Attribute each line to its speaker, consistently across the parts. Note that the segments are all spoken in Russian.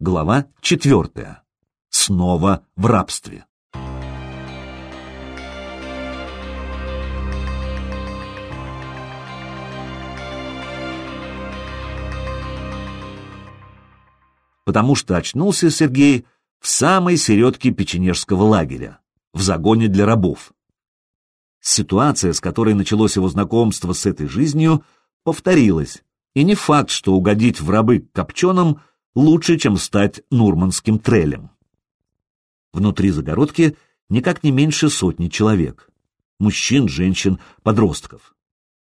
Speaker 1: Глава четвертая. Снова в рабстве. Потому что очнулся Сергей в самой середке печенежского лагеря, в загоне для рабов. Ситуация, с которой началось его знакомство с этой жизнью, повторилась, и не факт, что угодить в рабы к копченым лучше, чем стать нурманским трелем. Внутри загородки никак не меньше сотни человек. Мужчин, женщин, подростков.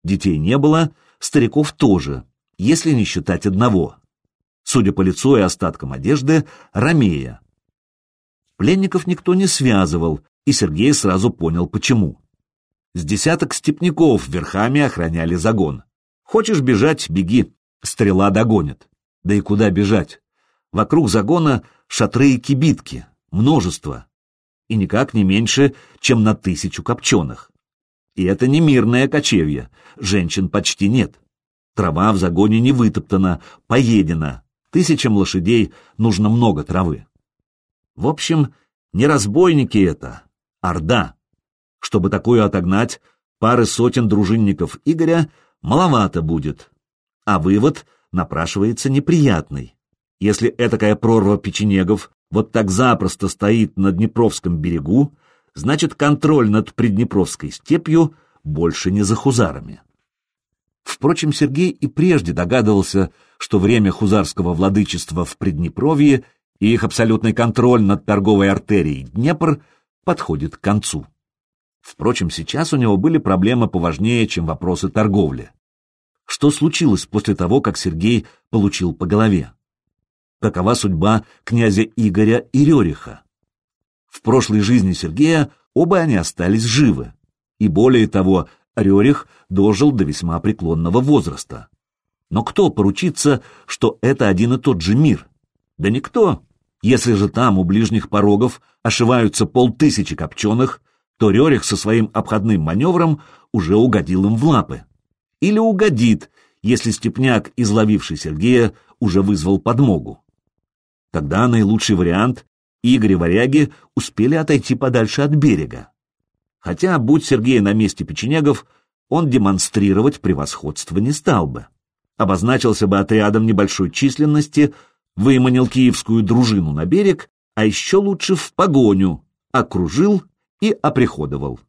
Speaker 1: Детей не было, стариков тоже, если не считать одного. Судя по лицу и остаткам одежды, Ромея. Пленников никто не связывал, и Сергей сразу понял, почему. С десяток степняков верхами охраняли загон. Хочешь бежать — беги, стрела догонит. Да и куда бежать? Вокруг загона шатры и кибитки, множество. И никак не меньше, чем на тысячу копченых. И это не мирное кочевье, женщин почти нет. Трава в загоне не вытоптана, поедена. Тысячам лошадей нужно много травы. В общем, не разбойники это, орда. Чтобы такую отогнать, пары сотен дружинников Игоря маловато будет. А вывод напрашивается неприятный. Если этакая прорва печенегов вот так запросто стоит на Днепровском берегу, значит контроль над Приднепровской степью больше не за хузарами. Впрочем, Сергей и прежде догадывался, что время хузарского владычества в Приднепровье и их абсолютный контроль над торговой артерией Днепр подходит к концу. Впрочем, сейчас у него были проблемы поважнее, чем вопросы торговли. Что случилось после того, как Сергей получил по голове? Какова судьба князя Игоря и Рериха? В прошлой жизни Сергея оба они остались живы. И более того, Рерих дожил до весьма преклонного возраста. Но кто поручится, что это один и тот же мир? Да никто. Если же там, у ближних порогов, ошиваются полтысячи копченых, то Рерих со своим обходным маневром уже угодил им в лапы. Или угодит, если степняк, изловивший Сергея, уже вызвал подмогу. Тогда наилучший вариант — Игорь и варяги успели отойти подальше от берега. Хотя, будь Сергей на месте печенегов, он демонстрировать превосходство не стал бы. Обозначился бы отрядом небольшой численности, выманил киевскую дружину на берег, а еще лучше в погоню, окружил и оприходовал.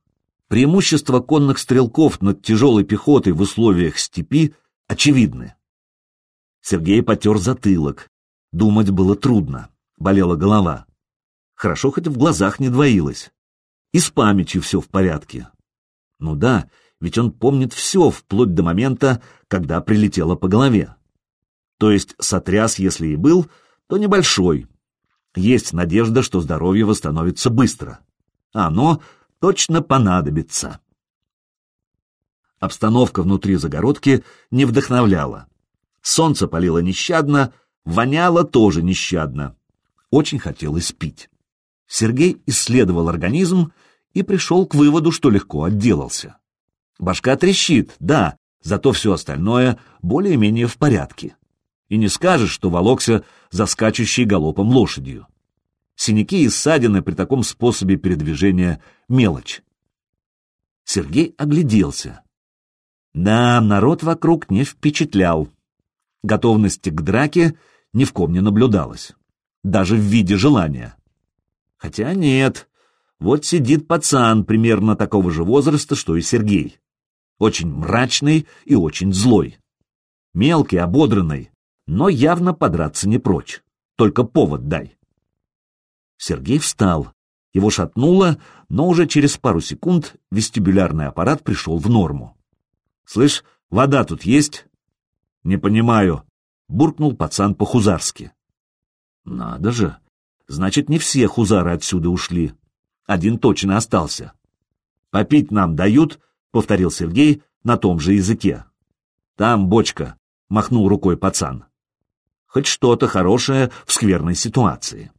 Speaker 1: Преимущество конных стрелков над тяжелой пехотой в условиях степи очевидны. Сергей потер затылок. Думать было трудно, болела голова. Хорошо, хоть в глазах не двоилось. И с памятью все в порядке. Ну да, ведь он помнит все, вплоть до момента, когда прилетело по голове. То есть сотряс, если и был, то небольшой. Есть надежда, что здоровье восстановится быстро. Оно точно понадобится. Обстановка внутри загородки не вдохновляла. Солнце палило нещадно, воняло тоже нещадно. Очень хотелось пить. Сергей исследовал организм и пришел к выводу, что легко отделался. Башка трещит, да, зато все остальное более-менее в порядке. И не скажешь, что волокся за скачущей галопом лошадью. Синяки и ссадины при таком способе передвижения — мелочь. Сергей огляделся. Да, народ вокруг не впечатлял. Готовности к драке ни в ком не наблюдалось. Даже в виде желания. Хотя нет, вот сидит пацан примерно такого же возраста, что и Сергей. Очень мрачный и очень злой. Мелкий, ободранный, но явно подраться не прочь. Только повод дай. Сергей встал. Его шатнуло, но уже через пару секунд вестибулярный аппарат пришел в норму. «Слышь, вода тут есть?» «Не понимаю», — буркнул пацан по-хузарски. «Надо же! Значит, не все хузары отсюда ушли. Один точно остался». «Попить нам дают?» — повторил Сергей на том же языке. «Там бочка», — махнул рукой пацан. «Хоть что-то хорошее в скверной ситуации».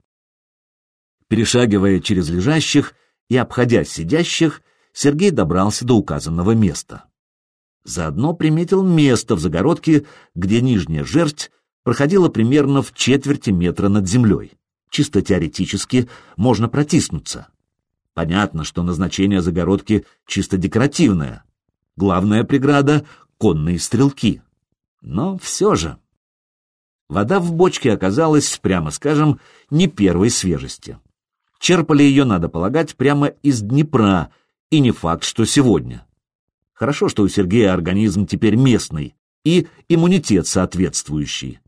Speaker 1: Перешагивая через лежащих и обходя сидящих, Сергей добрался до указанного места. Заодно приметил место в загородке, где нижняя жерсть проходила примерно в четверти метра над землей. Чисто теоретически можно протиснуться. Понятно, что назначение загородки чисто декоративное. Главная преграда — конные стрелки. Но все же... Вода в бочке оказалась, прямо скажем, не первой свежести. Черпали ее, надо полагать, прямо из Днепра, и не факт, что сегодня. Хорошо, что у Сергея организм теперь местный и иммунитет соответствующий.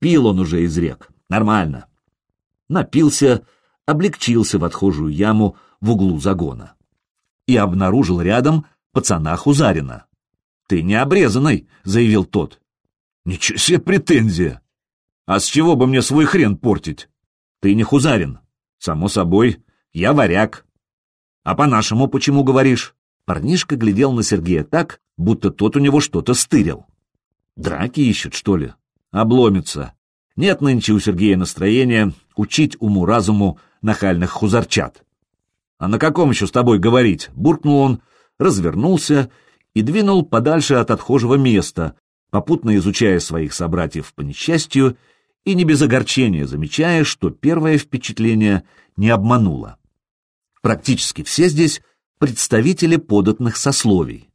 Speaker 1: Пил он уже из рек, нормально. Напился, облегчился в отхожую яму в углу загона. И обнаружил рядом пацана Хузарина. «Ты не обрезанный», — заявил тот. «Ничего себе претензия! А с чего бы мне свой хрен портить? Ты не Хузарин. Само собой, я варяг. А по-нашему почему говоришь? Парнишка глядел на Сергея так, будто тот у него что-то стырил. Драки ищет, что ли? Обломится. Нет нынче у Сергея настроения учить уму-разуму нахальных хузарчат. «А на каком еще с тобой говорить?» — буркнул он, развернулся и двинул подальше от отхожего места, попутно изучая своих собратьев по несчастью и не без огорчения замечая, что первое впечатление не обмануло. Практически все здесь представители податных сословий.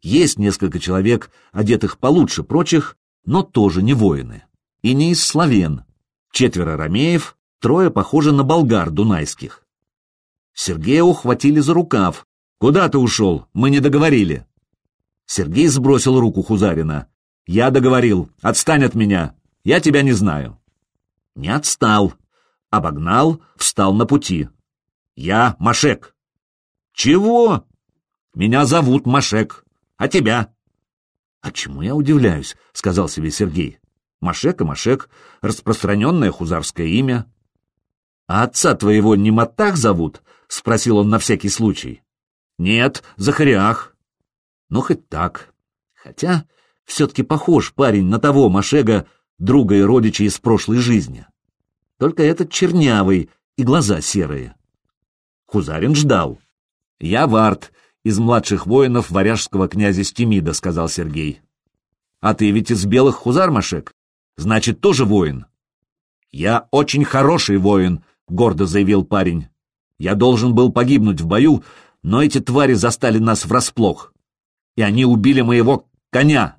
Speaker 1: Есть несколько человек, одетых получше прочих, но тоже не воины. И не из славян. Четверо ромеев, трое похожи на болгар дунайских. Сергея ухватили за рукав. «Куда ты ушел? Мы не договорили». Сергей сбросил руку Хузарина. «Я договорил. Отстань от меня. Я тебя не знаю. Не отстал. Обогнал, встал на пути. Я Машек. Чего? Меня зовут Машек. А тебя? А чему я удивляюсь, сказал себе Сергей. Машек и Машек — распространенное хузарское имя. А отца твоего не Матах зовут? — спросил он на всякий случай. Нет, Захариах. Ну, хоть так. Хотя все-таки похож парень на того Машега, друга и родича из прошлой жизни. Только этот чернявый и глаза серые. Хузарин ждал. «Я Варт, из младших воинов варяжского князя Стемида», — сказал Сергей. «А ты ведь из белых хузар, Машек? Значит, тоже воин?» «Я очень хороший воин», — гордо заявил парень. «Я должен был погибнуть в бою, но эти твари застали нас врасплох. И они убили моего коня».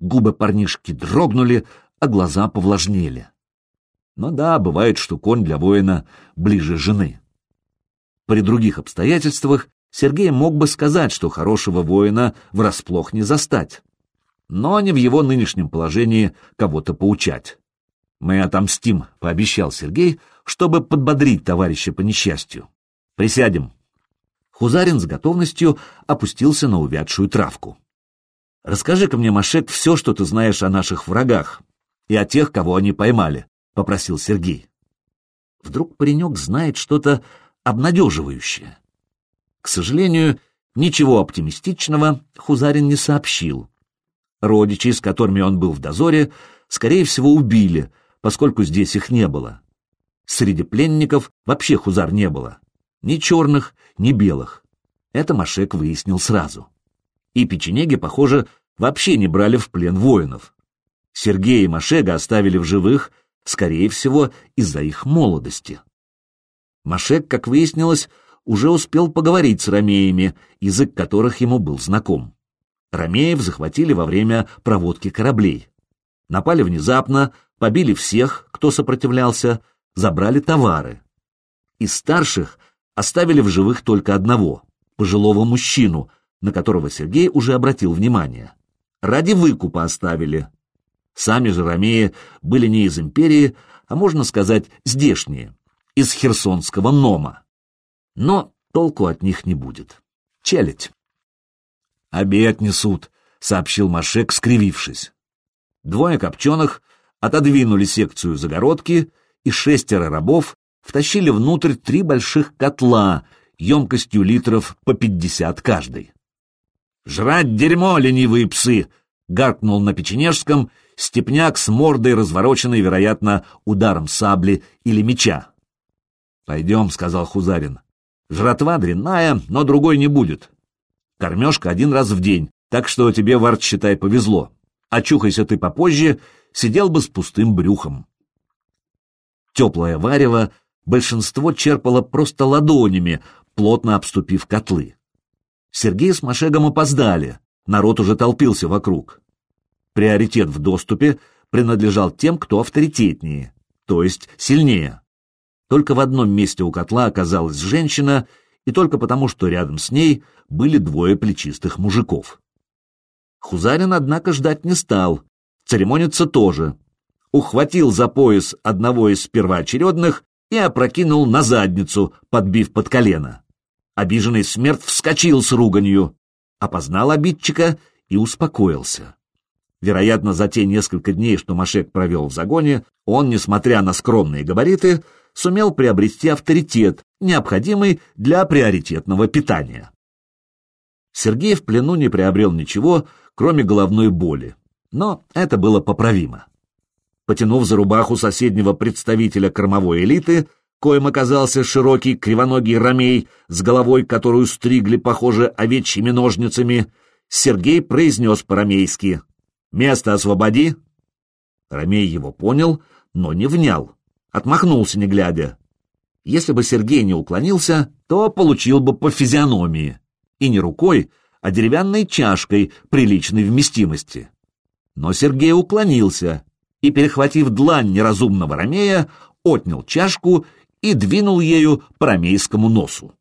Speaker 1: Губы парнишки дрогнули, а глаза повлажнели. Но да, бывает, что конь для воина ближе жены. При других обстоятельствах Сергей мог бы сказать, что хорошего воина врасплох не застать. Но не в его нынешнем положении кого-то поучать. «Мы отомстим», — пообещал Сергей, чтобы подбодрить товарища по несчастью. «Присядем». Хузарин с готовностью опустился на увядшую травку. «Расскажи-ка мне, Машек, все, что ты знаешь о наших врагах, и о тех, кого они поймали», — попросил Сергей. Вдруг паренек знает что-то обнадеживающее. К сожалению, ничего оптимистичного Хузарин не сообщил. Родичи, с которыми он был в дозоре, скорее всего, убили, поскольку здесь их не было. Среди пленников вообще Хузар не было. Ни черных, ни белых. Это Машек выяснил сразу. И печенеги, похоже, вообще не брали в плен воинов. Сергея и Машега оставили в живых, скорее всего, из-за их молодости. Машек, как выяснилось, уже успел поговорить с ромеями, язык которых ему был знаком. Ромеев захватили во время проводки кораблей. Напали внезапно, побили всех, кто сопротивлялся, забрали товары. Из старших оставили в живых только одного, пожилого мужчину, на которого Сергей уже обратил внимание. Ради выкупа оставили. Сами же ромеи были не из империи, а, можно сказать, здешние, из херсонского Нома. Но толку от них не будет. Челядь. «Обед несут», — сообщил Машек, скривившись. Двое копченых отодвинули секцию загородки, и шестеро рабов втащили внутрь три больших котла емкостью литров по пятьдесят каждый. «Жрать дерьмо, ленивые псы!» — гаркнул на печенежском степняк с мордой, развороченной, вероятно, ударом сабли или меча. «Пойдем», — сказал Хузарин. «Жратва дрянная, но другой не будет. Кормежка один раз в день, так что тебе, Варт, считай, повезло. Очухайся ты попозже, сидел бы с пустым брюхом. Теплое варево большинство черпало просто ладонями, плотно обступив котлы. Сергей с Машегом опоздали, народ уже толпился вокруг. Приоритет в доступе принадлежал тем, кто авторитетнее, то есть сильнее. Только в одном месте у котла оказалась женщина, и только потому, что рядом с ней были двое плечистых мужиков. Хузарин, однако, ждать не стал, церемониться тоже. Ухватил за пояс одного из первоочередных и опрокинул на задницу, подбив под колено. Обиженный смерть вскочил с руганью, опознал обидчика и успокоился. Вероятно, за те несколько дней, что Машек провел в загоне, он, несмотря на скромные габариты, сумел приобрести авторитет, необходимый для приоритетного питания. Сергей в плену не приобрел ничего, кроме головной боли, но это было поправимо. Потянув за рубаху соседнего представителя кормовой элиты, коим оказался широкий кривоногий ромей с головой, которую стригли, похоже, овечьими ножницами, Сергей произнес по-ромейски «Место освободи!» Ромей его понял, но не внял, отмахнулся не глядя. Если бы Сергей не уклонился, то получил бы по физиономии, и не рукой, а деревянной чашкой приличной вместимости. Но Сергей уклонился и, перехватив длань неразумного ромея, отнял чашку и двинул ею по ромейскому носу.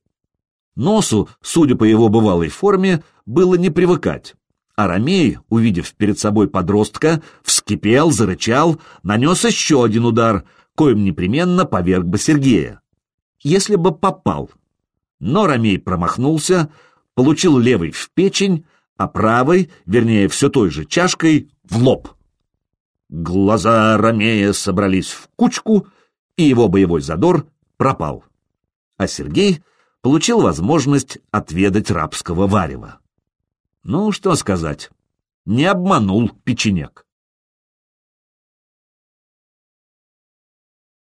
Speaker 1: Носу, судя по его бывалой форме, было не привыкать. А Ромей, увидев перед собой подростка, вскипел, зарычал, нанес еще один удар, коим непременно поверг бы Сергея. Если бы попал. Но Ромей промахнулся, получил левый в печень, а правой, вернее, все той же чашкой, в лоб. Глаза Ромея собрались в кучку, и его боевой задор пропал. А Сергей получил возможность отведать рабского варева. Ну, что сказать, не обманул печенек.